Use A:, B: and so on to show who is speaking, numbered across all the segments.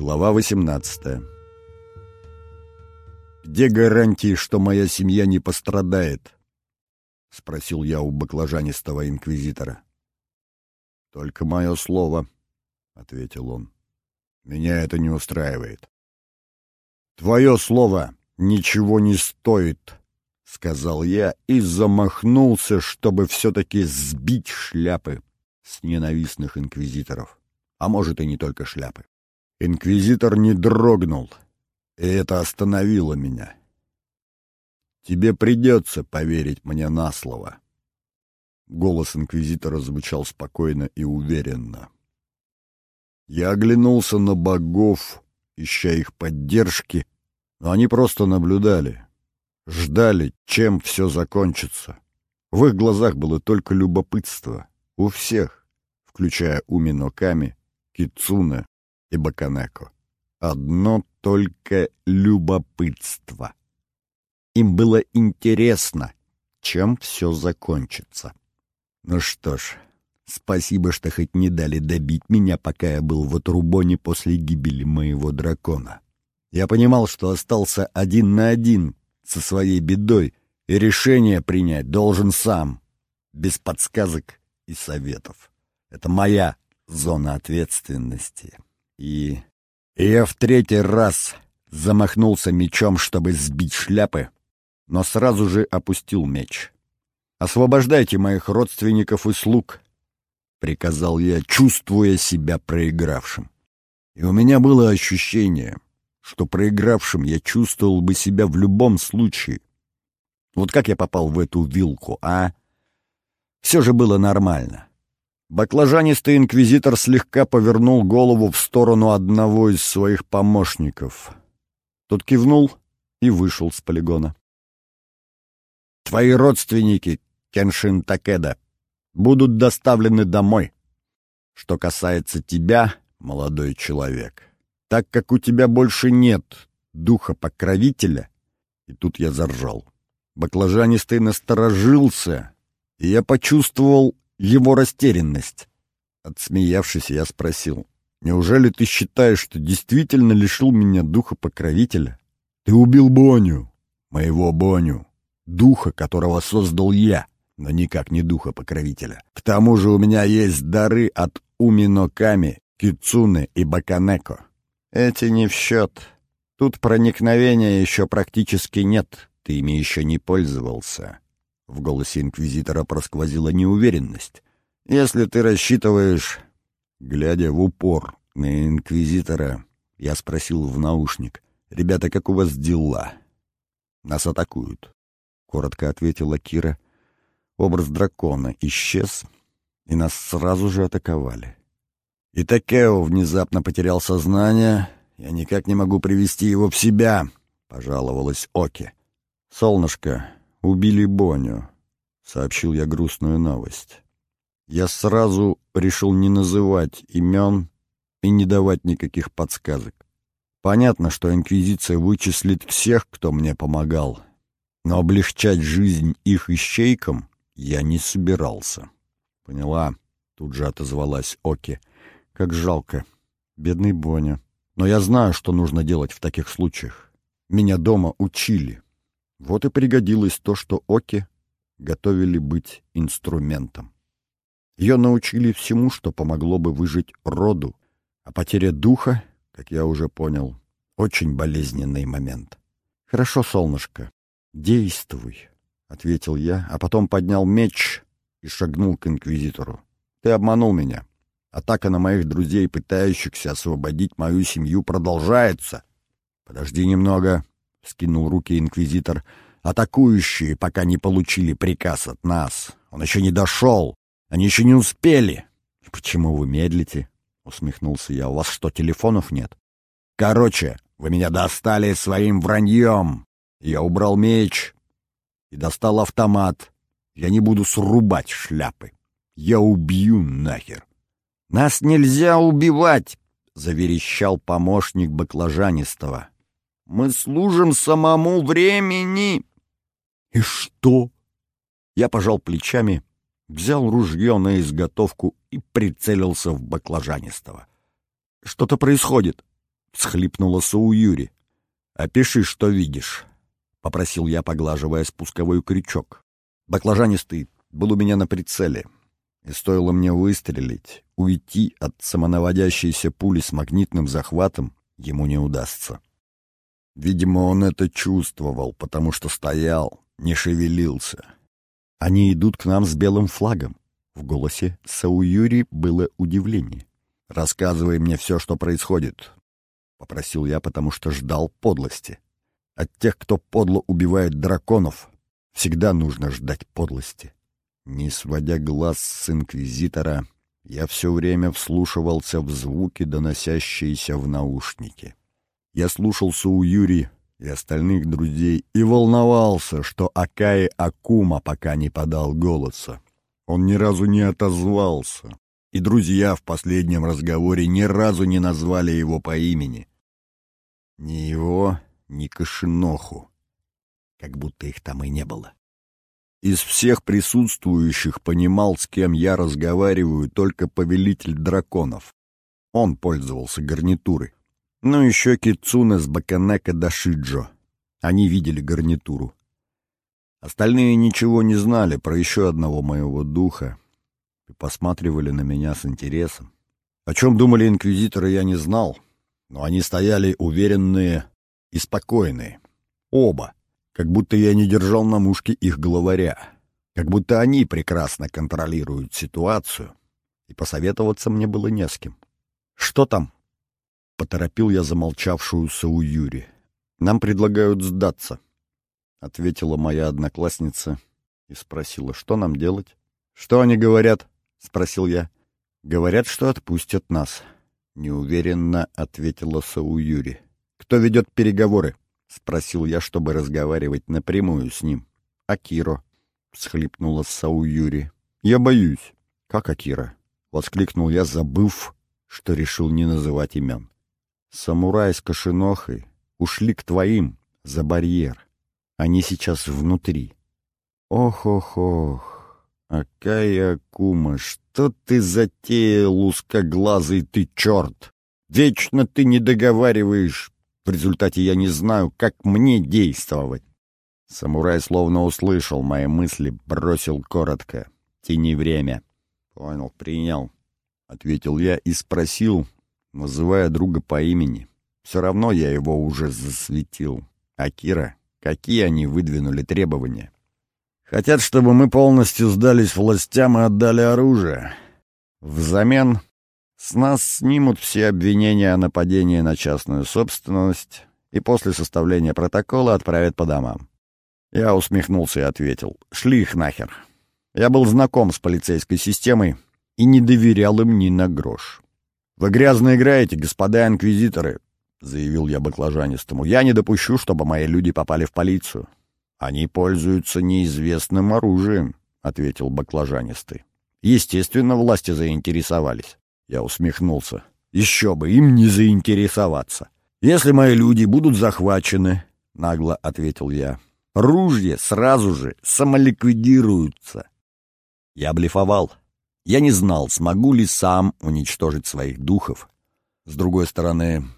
A: Глава 18 «Где гарантии, что моя семья не пострадает?» — спросил я у баклажанистого инквизитора. «Только мое слово», — ответил он. «Меня это не устраивает». «Твое слово ничего не стоит», — сказал я и замахнулся, чтобы все-таки сбить шляпы с ненавистных инквизиторов. А может, и не только шляпы. Инквизитор не дрогнул, и это остановило меня. «Тебе придется поверить мне на слово». Голос инквизитора звучал спокойно и уверенно. Я оглянулся на богов, ища их поддержки, но они просто наблюдали, ждали, чем все закончится. В их глазах было только любопытство. У всех, включая Уминоками, Кицуне и Баканеко. Одно только любопытство. Им было интересно, чем все закончится. Ну что ж, спасибо, что хоть не дали добить меня, пока я был в отрубоне после гибели моего дракона. Я понимал, что остался один на один со своей бедой, и решение принять должен сам, без подсказок и советов. Это моя зона ответственности. И... я в третий раз замахнулся мечом, чтобы сбить шляпы, но сразу же опустил меч. «Освобождайте моих родственников и слуг», — приказал я, чувствуя себя проигравшим. И у меня было ощущение, что проигравшим я чувствовал бы себя в любом случае. Вот как я попал в эту вилку, а? Все же было нормально. Баклажанистый инквизитор слегка повернул голову в сторону одного из своих помощников. Тот кивнул и вышел с полигона. «Твои родственники, Кеншин Такеда, будут доставлены домой. Что касается тебя, молодой человек, так как у тебя больше нет духа-покровителя, и тут я заржал. Баклажанистый насторожился, и я почувствовал его растерянность. Отсмеявшись, я спросил, «Неужели ты считаешь, что действительно лишил меня духа покровителя? Ты убил Боню, моего Боню, духа, которого создал я, но никак не духа покровителя. К тому же у меня есть дары от Уминоками, Кицуны и Баканеко. Эти не в счет. Тут проникновения еще практически нет, ты ими еще не пользовался. В голосе инквизитора просквозила неуверенность. «Если ты рассчитываешь...» Глядя в упор на инквизитора, я спросил в наушник. «Ребята, как у вас дела?» «Нас атакуют», — коротко ответила Кира. Образ дракона исчез, и нас сразу же атаковали. И Такео внезапно потерял сознание. Я никак не могу привести его в себя, — пожаловалась Оки. «Солнышко, убили Боню», — сообщил я грустную новость. Я сразу решил не называть имен и не давать никаких подсказок. Понятно, что Инквизиция вычислит всех, кто мне помогал, но облегчать жизнь их ищейкам я не собирался. Поняла, тут же отозвалась Оки. Как жалко. Бедный Боня. Но я знаю, что нужно делать в таких случаях. Меня дома учили. Вот и пригодилось то, что Оки готовили быть инструментом. Ее научили всему, что помогло бы выжить роду, а потеря духа, как я уже понял, очень болезненный момент. «Хорошо, солнышко, действуй», — ответил я, а потом поднял меч и шагнул к инквизитору. «Ты обманул меня. Атака на моих друзей, пытающихся освободить мою семью, продолжается». «Подожди немного», — скинул руки инквизитор. «Атакующие пока не получили приказ от нас. Он еще не дошел. Они еще не успели». «Почему вы медлите?» — усмехнулся я. «У вас что, телефонов нет?» «Короче, вы меня достали своим враньем. Я убрал меч и достал автомат. Я не буду срубать шляпы. Я убью нахер». «Нас нельзя убивать!» — заверещал помощник баклажанистого. Мы служим самому времени. И что? Я пожал плечами, взял ружье на изготовку и прицелился в баклажанистого. Что-то происходит. — всхлипнула Сауюри. «Опиши, что видишь», — попросил я, поглаживая спусковой крючок. Баклажанистый был у меня на прицеле, и стоило мне выстрелить, уйти от самонаводящейся пули с магнитным захватом ему не удастся. Видимо, он это чувствовал, потому что стоял, не шевелился. Они идут к нам с белым флагом. В голосе Сауюри было удивление. «Рассказывай мне все, что происходит», — попросил я, потому что ждал подлости. От тех, кто подло убивает драконов, всегда нужно ждать подлости. Не сводя глаз с инквизитора, я все время вслушивался в звуки, доносящиеся в наушники. Я слушался у Юри и остальных друзей и волновался, что Акаи Акума пока не подал голоса. Он ни разу не отозвался, и друзья в последнем разговоре ни разу не назвали его по имени. Ни его, ни Кошиноху, как будто их там и не было. Из всех присутствующих понимал, с кем я разговариваю, только повелитель драконов. Он пользовался гарнитурой. Ну, еще Кицуна с Баканека до Шиджо. Они видели гарнитуру. Остальные ничего не знали про еще одного моего духа и посматривали на меня с интересом. О чем думали инквизиторы, я не знал, но они стояли уверенные и спокойные. Оба. Как будто я не держал на мушке их главаря. Как будто они прекрасно контролируют ситуацию, и посоветоваться мне было не с кем. «Что там?» Поторопил я замолчавшуюся у Юри. «Нам предлагают сдаться», — ответила моя одноклассница и спросила, что нам делать. «Что они говорят?» — спросил я. «Говорят, что отпустят нас», — неуверенно ответила Сауюри. «Кто ведет переговоры?» — спросил я, чтобы разговаривать напрямую с ним. «Акиро», — всхлипнула Сауюри. «Я боюсь». «Как Акира?» — воскликнул я, забыв, что решил не называть имен. Самурай с Кошинохой ушли к твоим за барьер. Они сейчас внутри. Ох-ох-ох, Акая Кума, что ты затеял, узкоглазый ты черт? Вечно ты не договариваешь. В результате я не знаю, как мне действовать. Самурай словно услышал мои мысли, бросил коротко. «Тяни время». «Понял, принял», — ответил я и спросил, называя друга по имени. Все равно я его уже засветил. А Кира, какие они выдвинули требования? Хотят, чтобы мы полностью сдались властям и отдали оружие. Взамен с нас снимут все обвинения о нападении на частную собственность и после составления протокола отправят по домам. Я усмехнулся и ответил. Шли их нахер. Я был знаком с полицейской системой и не доверял им ни на грош. «Вы грязно играете, господа инквизиторы», — заявил я баклажанистому. «Я не допущу, чтобы мои люди попали в полицию». «Они пользуются неизвестным оружием», — ответил баклажанистый. «Естественно, власти заинтересовались». Я усмехнулся. «Еще бы, им не заинтересоваться. Если мои люди будут захвачены», — нагло ответил я, — «ружья сразу же самоликвидируются». Я блефовал. Я не знал, смогу ли сам уничтожить своих духов. С другой стороны,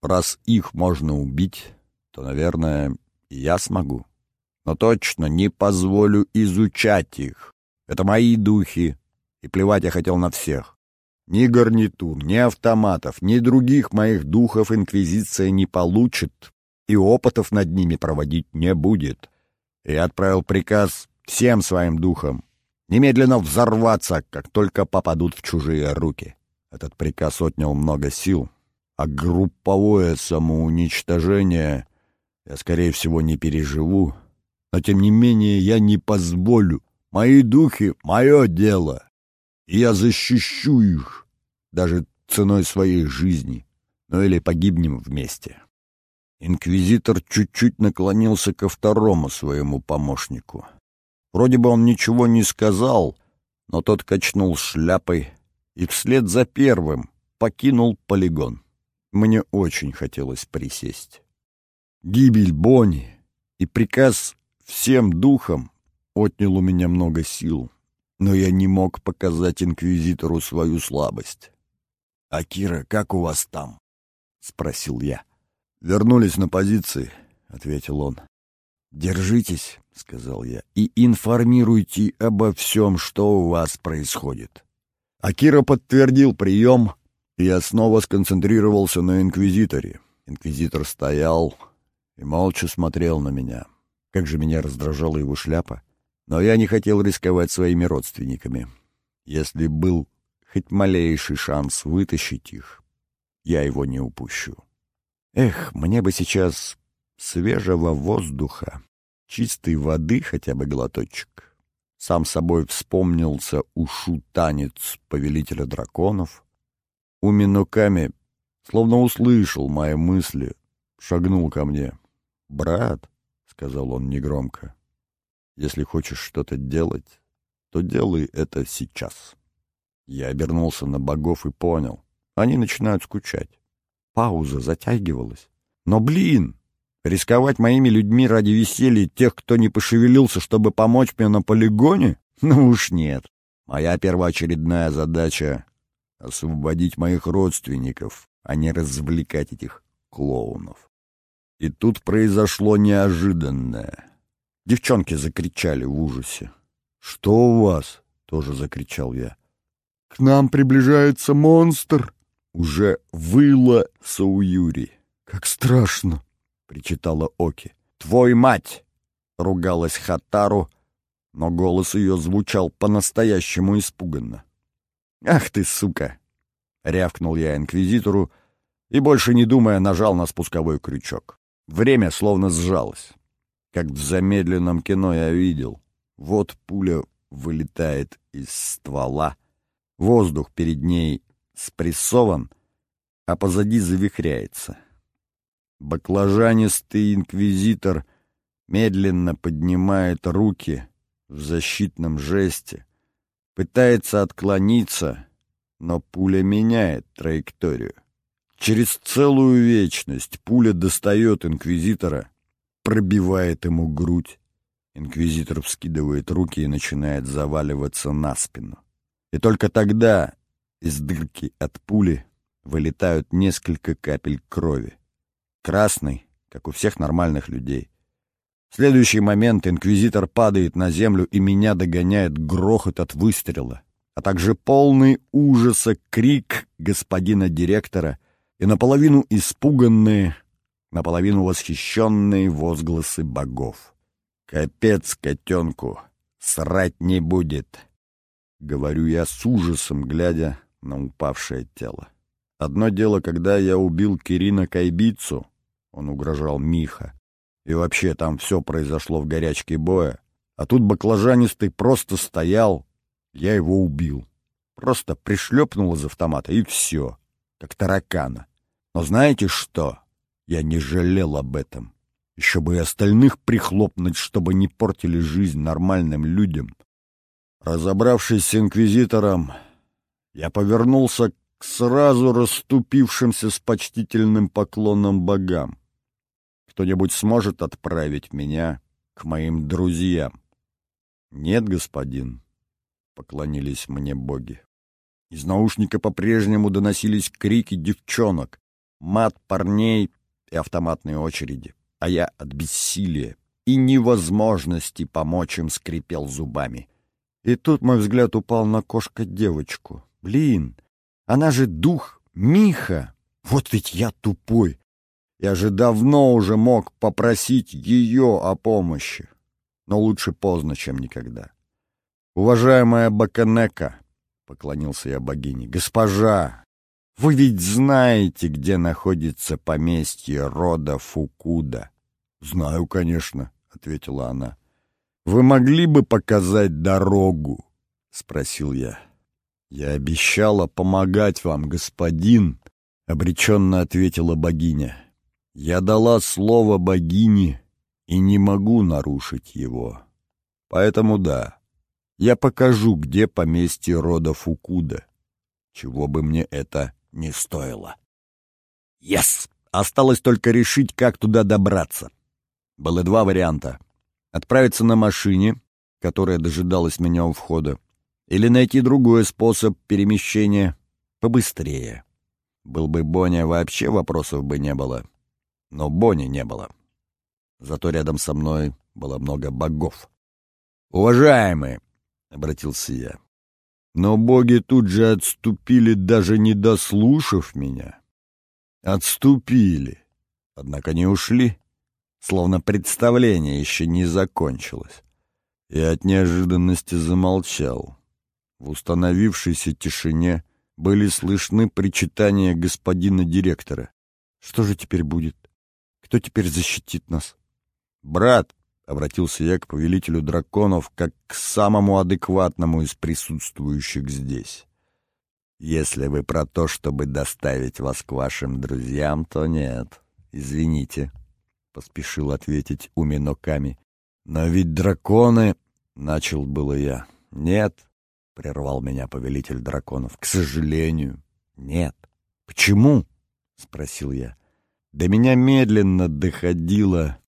A: раз их можно убить, то, наверное, я смогу. Но точно не позволю изучать их. Это мои духи, и плевать я хотел на всех. Ни гарнитур, ни автоматов, ни других моих духов Инквизиция не получит, и опытов над ними проводить не будет. И отправил приказ всем своим духам немедленно взорваться, как только попадут в чужие руки. Этот приказ отнял много сил, а групповое самоуничтожение я, скорее всего, не переживу. Но, тем не менее, я не позволю. Мои духи — мое дело. И я защищу их, даже ценой своей жизни. Ну или погибнем вместе. Инквизитор чуть-чуть наклонился ко второму своему помощнику — Вроде бы он ничего не сказал, но тот качнул шляпой и вслед за первым покинул полигон. Мне очень хотелось присесть. Гибель Бонни и приказ всем духам отнял у меня много сил, но я не мог показать инквизитору свою слабость. «Акира, как у вас там?» — спросил я. «Вернулись на позиции», — ответил он. «Держитесь», — сказал я, — «и информируйте обо всем, что у вас происходит». Акира подтвердил прием, и я снова сконцентрировался на инквизиторе. Инквизитор стоял и молча смотрел на меня. Как же меня раздражала его шляпа. Но я не хотел рисковать своими родственниками. Если был хоть малейший шанс вытащить их, я его не упущу. Эх, мне бы сейчас свежего воздуха, чистой воды хотя бы глоточек. Сам собой вспомнился ушу танец повелителя драконов. У словно услышал мои мысли, шагнул ко мне. «Брат», — сказал он негромко, — «если хочешь что-то делать, то делай это сейчас». Я обернулся на богов и понял. Они начинают скучать. Пауза затягивалась. Но, блин, Рисковать моими людьми ради веселья тех, кто не пошевелился, чтобы помочь мне на полигоне? Ну уж нет. Моя первоочередная задача — освободить моих родственников, а не развлекать этих клоунов. И тут произошло неожиданное. Девчонки закричали в ужасе. «Что у вас?» — тоже закричал я. «К нам приближается монстр!» Уже выла Сауюри. «Как страшно!» Причитала Оки. «Твой мать!» — ругалась Хатару, но голос ее звучал по-настоящему испуганно. «Ах ты, сука!» — рявкнул я инквизитору и, больше не думая, нажал на спусковой крючок. Время словно сжалось. Как в замедленном кино я видел. Вот пуля вылетает из ствола, воздух перед ней спрессован, а позади завихряется — Баклажанистый инквизитор медленно поднимает руки в защитном жесте, пытается отклониться, но пуля меняет траекторию. Через целую вечность пуля достает инквизитора, пробивает ему грудь. Инквизитор вскидывает руки и начинает заваливаться на спину. И только тогда из дырки от пули вылетают несколько капель крови красный, как у всех нормальных людей. В следующий момент инквизитор падает на землю, и меня догоняет грохот от выстрела, а также полный ужаса крик господина директора и наполовину испуганные, наполовину восхищенные возгласы богов. «Капец котенку! Срать не будет!» — говорю я с ужасом, глядя на упавшее тело. Одно дело, когда я убил Кирина Кайбицу, он угрожал Миха. И вообще там все произошло в горячке боя. А тут баклажанистый просто стоял, я его убил. Просто пришлепнул из автомата, и все, как таракана. Но знаете что? Я не жалел об этом. Еще бы и остальных прихлопнуть, чтобы не портили жизнь нормальным людям. Разобравшись с инквизитором, я повернулся к сразу расступившимся с почтительным поклоном богам. Кто-нибудь сможет отправить меня к моим друзьям? Нет, господин, — поклонились мне боги. Из наушника по-прежнему доносились крики девчонок, мат парней и автоматные очереди, а я от бессилия и невозможности помочь им скрипел зубами. И тут мой взгляд упал на кошка-девочку. Блин, она же дух Миха! Вот ведь я тупой! Я же давно уже мог попросить ее о помощи. Но лучше поздно, чем никогда. «Уважаемая Баканека», — поклонился я богине, — «госпожа, вы ведь знаете, где находится поместье рода Фукуда?» «Знаю, конечно», — ответила она. «Вы могли бы показать дорогу?» — спросил я. «Я обещала помогать вам, господин», — обреченно ответила богиня. Я дала слово богине и не могу нарушить его. Поэтому да, я покажу, где поместье рода Фукуда, чего бы мне это не стоило. Yes! Осталось только решить, как туда добраться. Было два варианта. Отправиться на машине, которая дожидалась меня у входа, или найти другой способ перемещения побыстрее. Был бы Боня, вообще вопросов бы не было. Но Бони не было. Зато рядом со мной было много богов. «Уважаемые!» — обратился я. Но боги тут же отступили, даже не дослушав меня. Отступили, однако не ушли, словно представление еще не закончилось. И от неожиданности замолчал. В установившейся тишине были слышны причитания господина директора. «Что же теперь будет? Кто теперь защитит нас?» «Брат!» — обратился я к повелителю драконов, как к самому адекватному из присутствующих здесь. «Если вы про то, чтобы доставить вас к вашим друзьям, то нет. Извините», — поспешил ответить Уминоками. «Но ведь драконы...» — начал было я. «Нет», — прервал меня повелитель драконов. «К сожалению, нет». «Почему?» — спросил я. До меня медленно доходило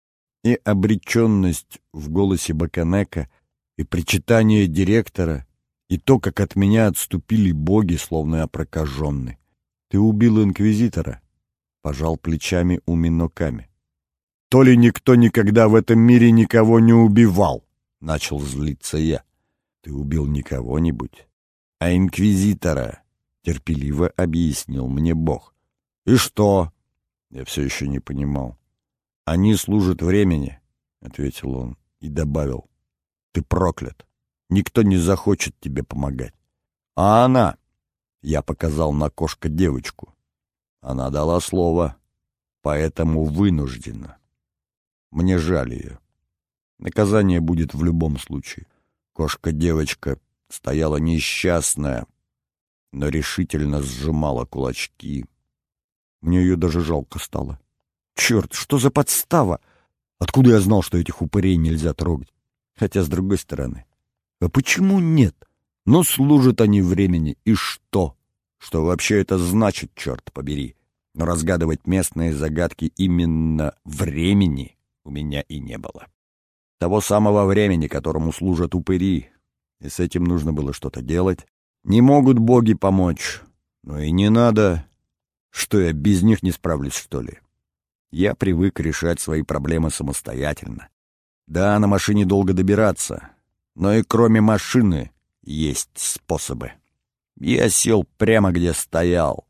A: и обреченность в голосе Баканека, и причитание директора, и то, как от меня отступили боги, словно я прокаженный. «Ты убил инквизитора?» — пожал плечами Уминоками. «То ли никто никогда в этом мире никого не убивал?» — начал злиться я. «Ты убил не кого-нибудь, а инквизитора», — терпеливо объяснил мне Бог. «И что?» — я все еще не понимал. «Они служат времени», — ответил он и добавил. «Ты проклят. Никто не захочет тебе помогать. А она...» — я показал на кошка девочку. Она дала слово, поэтому вынуждена. Мне жаль ее. Наказание будет в любом случае. Кошка-девочка стояла несчастная, но решительно сжимала кулачки. Мне ее даже жалко стало. Черт, что за подстава? Откуда я знал, что этих упырей нельзя трогать? Хотя, с другой стороны, а почему нет? Но служат они времени, и что? Что вообще это значит, черт побери? Но разгадывать местные загадки именно времени у меня и не было. Того самого времени, которому служат упыри, и с этим нужно было что-то делать. Не могут боги помочь, но и не надо. Что я без них не справлюсь, что ли? Я привык решать свои проблемы самостоятельно. Да, на машине долго добираться, но и кроме машины есть способы. Я сел прямо где стоял.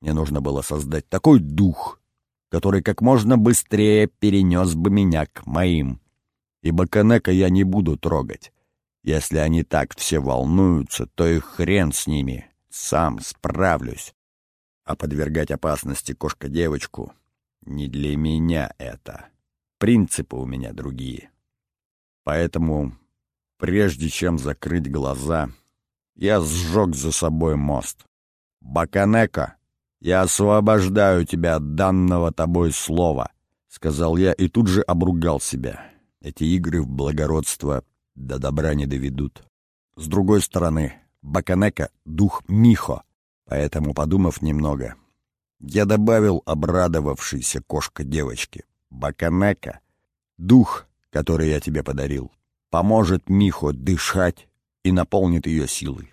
A: Мне нужно было создать такой дух, который как можно быстрее перенес бы меня к моим. Ибо Канека я не буду трогать. Если они так все волнуются, то и хрен с ними. Сам справлюсь. А подвергать опасности кошка-девочку не для меня это. Принципы у меня другие. Поэтому, прежде чем закрыть глаза, я сжег за собой мост. «Баканека, я освобождаю тебя от данного тобой слова», — сказал я и тут же обругал себя. Эти игры в благородство до добра не доведут. С другой стороны, Баканека — дух Михо, поэтому, подумав немного, я добавил обрадовавшейся кошка девочки. Баканека, дух, который я тебе подарил, поможет Михо дышать и наполнит ее силой.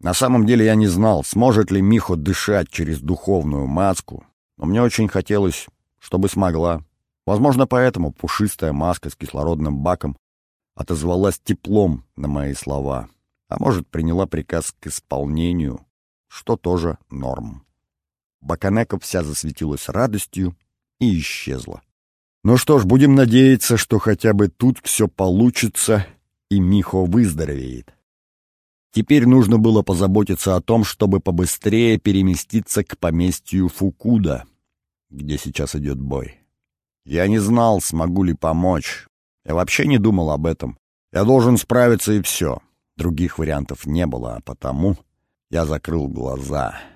A: На самом деле я не знал, сможет ли Михо дышать через духовную маску, но мне очень хотелось, чтобы смогла. Возможно, поэтому пушистая маска с кислородным баком отозвалась теплом на мои слова, а может, приняла приказ к исполнению, что тоже норм. Баканека вся засветилась радостью и исчезла. Ну что ж, будем надеяться, что хотя бы тут все получится и Михо выздоровеет. Теперь нужно было позаботиться о том, чтобы побыстрее переместиться к поместью Фукуда, где сейчас идет бой. Я не знал, смогу ли помочь. Я вообще не думал об этом. Я должен справиться и все. Других вариантов не было, а потому я закрыл глаза —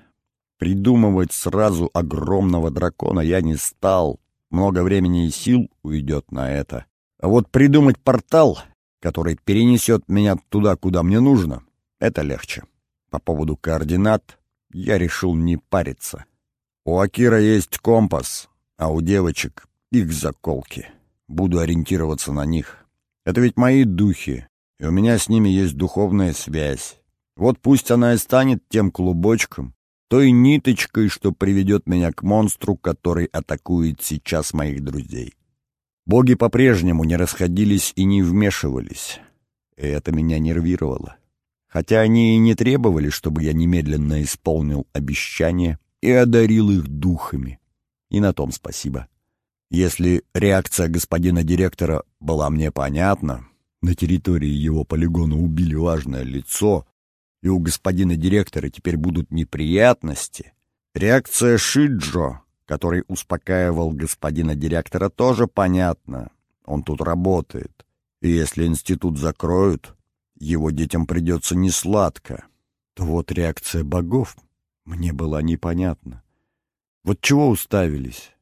A: Придумывать сразу огромного дракона я не стал. Много времени и сил уйдет на это. А вот придумать портал, который перенесет меня туда, куда мне нужно, это легче. По поводу координат я решил не париться. У Акира есть компас, а у девочек их заколки. Буду ориентироваться на них. Это ведь мои духи, и у меня с ними есть духовная связь. Вот пусть она и станет тем клубочком, той ниточкой, что приведет меня к монстру, который атакует сейчас моих друзей. Боги по-прежнему не расходились и не вмешивались, и это меня нервировало. Хотя они и не требовали, чтобы я немедленно исполнил обещание и одарил их духами. И на том спасибо. Если реакция господина директора была мне понятна, на территории его полигона убили важное лицо, и у господина директора теперь будут неприятности. Реакция Шиджо, который успокаивал господина директора, тоже понятна. Он тут работает. И если институт закроют, его детям придется несладко. То вот реакция богов мне была непонятна. Вот чего уставились?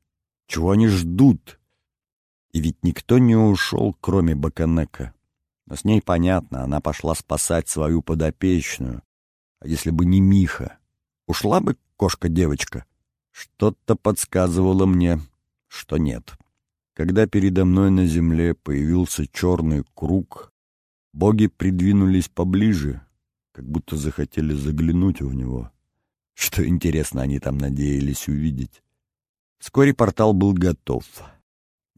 A: Чего они ждут? И ведь никто не ушел, кроме Баканека. Но с ней понятно, она пошла спасать свою подопечную. А если бы не Миха, ушла бы кошка-девочка? Что-то подсказывало мне, что нет. Когда передо мной на земле появился черный круг, боги придвинулись поближе, как будто захотели заглянуть в него. Что интересно, они там надеялись увидеть. Вскоре портал был готов.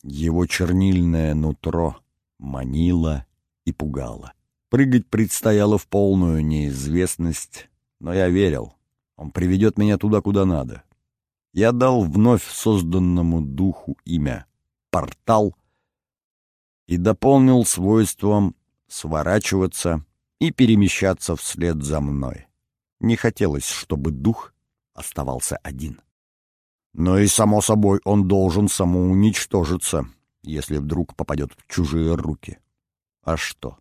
A: Его чернильное нутро манило и пугало. Прыгать предстояло в полную неизвестность, но я верил. Он приведет меня туда, куда надо. Я дал вновь созданному духу имя «Портал» и дополнил свойством сворачиваться и перемещаться вслед за мной. Не хотелось, чтобы дух оставался один. Но и, само собой, он должен самоуничтожиться, если вдруг попадет в чужие руки. А что?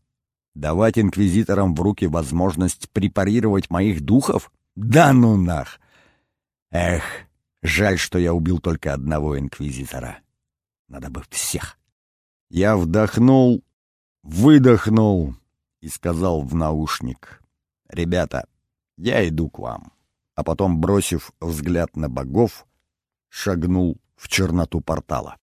A: Давать инквизиторам в руки возможность препарировать моих духов? Да ну нах! Эх, жаль, что я убил только одного инквизитора. Надо бы всех. Я вдохнул, выдохнул и сказал в наушник. «Ребята, я иду к вам». А потом, бросив взгляд на богов, шагнул в черноту портала.